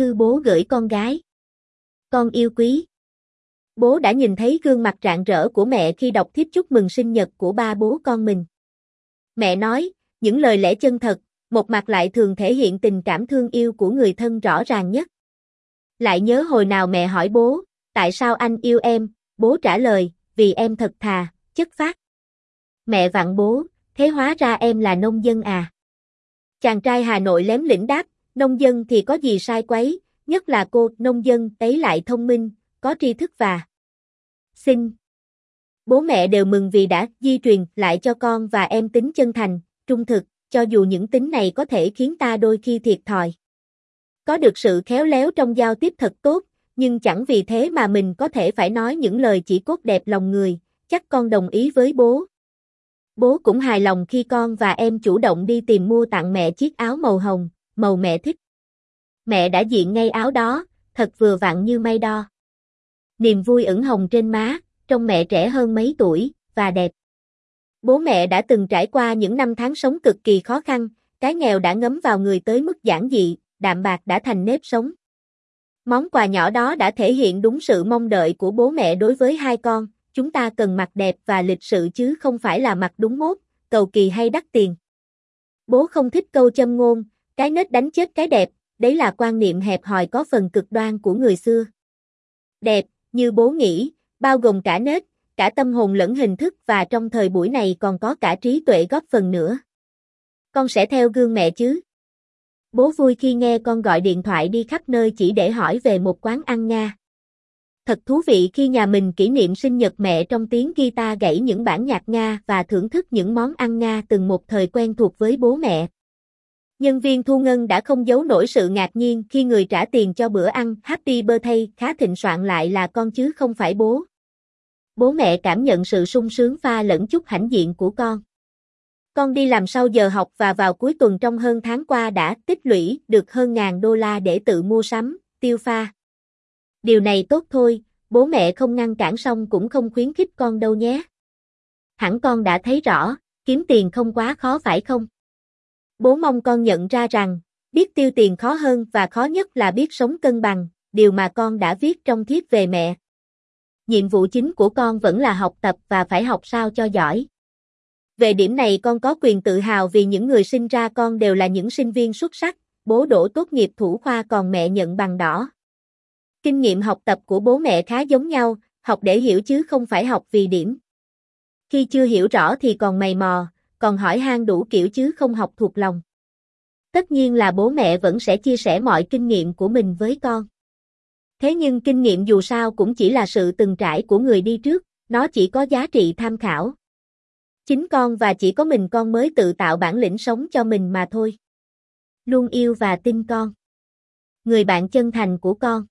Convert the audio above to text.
thư bố gửi con gái. Con yêu quý. Bố đã nhìn thấy gương mặt rạng rỡ của mẹ khi đọc thiếp chúc mừng sinh nhật của ba bố con mình. Mẹ nói, những lời lẽ chân thật, một mặt lại thường thể hiện tình cảm thương yêu của người thân rõ ràng nhất. Lại nhớ hồi nào mẹ hỏi bố, tại sao anh yêu em, bố trả lời, vì em thật thà, chất phát. Mẹ vặn bố, thế hóa ra em là nông dân à. Chàng trai Hà Nội lém lĩnh đáp, nông dân thì có gì sai quấy, nhất là cô, nông dân, ấy lại thông minh, có tri thức và xin. Bố mẹ đều mừng vì đã di truyền lại cho con và em tính chân thành, trung thực, cho dù những tính này có thể khiến ta đôi khi thiệt thòi. Có được sự khéo léo trong giao tiếp thật tốt, nhưng chẳng vì thế mà mình có thể phải nói những lời chỉ cốt đẹp lòng người, chắc con đồng ý với bố. Bố cũng hài lòng khi con và em chủ động đi tìm mua tặng mẹ chiếc áo màu hồng, màu mẹ thích. Mẹ đã diện ngay áo đó, thật vừa vặn như may đo. Niềm vui ửng hồng trên má, trông mẹ trẻ hơn mấy tuổi, và đẹp. Bố mẹ đã từng trải qua những năm tháng sống cực kỳ khó khăn, cái nghèo đã ngấm vào người tới mức giản dị, đạm bạc đã thành nếp sống. Món quà nhỏ đó đã thể hiện đúng sự mong đợi của bố mẹ đối với hai con, chúng ta cần mặc đẹp và lịch sự chứ không phải là mặc đúng mốt, cầu kỳ hay đắt tiền. Bố không thích câu châm ngôn, cái nết đánh chết cái đẹp, đấy là quan niệm hẹp hòi có phần cực đoan của người xưa. Đẹp, như bố nghĩ, bao gồm cả nết, cả tâm hồn lẫn hình thức và trong thời buổi này còn có cả trí tuệ góp phần nữa. Con sẽ theo gương mẹ chứ? Bố vui khi nghe con gọi điện thoại đi khắp nơi chỉ để hỏi về một quán ăn Nga. Thật thú vị khi nhà mình kỷ niệm sinh nhật mẹ trong tiếng guitar gãy những bản nhạc Nga và thưởng thức những món ăn Nga từng một thời quen thuộc với bố mẹ. Nhân viên thu ngân đã không giấu nổi sự ngạc nhiên khi người trả tiền cho bữa ăn Happy Birthday khá thịnh soạn lại là con chứ không phải bố. Bố mẹ cảm nhận sự sung sướng pha lẫn chút hãnh diện của con. Con đi làm sau giờ học và vào cuối tuần trong hơn tháng qua đã tích lũy được hơn ngàn đô la để tự mua sắm, tiêu pha. Điều này tốt thôi, bố mẹ không ngăn cản xong cũng không khuyến khích con đâu nhé. Hẳn con đã thấy rõ, kiếm tiền không quá khó phải không? Bố mong con nhận ra rằng, biết tiêu tiền khó hơn và khó nhất là biết sống cân bằng, điều mà con đã viết trong thiếp về mẹ. Nhiệm vụ chính của con vẫn là học tập và phải học sao cho giỏi. Về điểm này con có quyền tự hào vì những người sinh ra con đều là những sinh viên xuất sắc, bố đổ tốt nghiệp thủ khoa còn mẹ nhận bằng đỏ. Kinh nghiệm học tập của bố mẹ khá giống nhau, học để hiểu chứ không phải học vì điểm. Khi chưa hiểu rõ thì còn mày mò, còn hỏi han đủ kiểu chứ không học thuộc lòng. Tất nhiên là bố mẹ vẫn sẽ chia sẻ mọi kinh nghiệm của mình với con. Thế nhưng kinh nghiệm dù sao cũng chỉ là sự từng trải của người đi trước, nó chỉ có giá trị tham khảo. Chính con và chỉ có mình con mới tự tạo bản lĩnh sống cho mình mà thôi. Luôn yêu và tin con. Người bạn chân thành của con.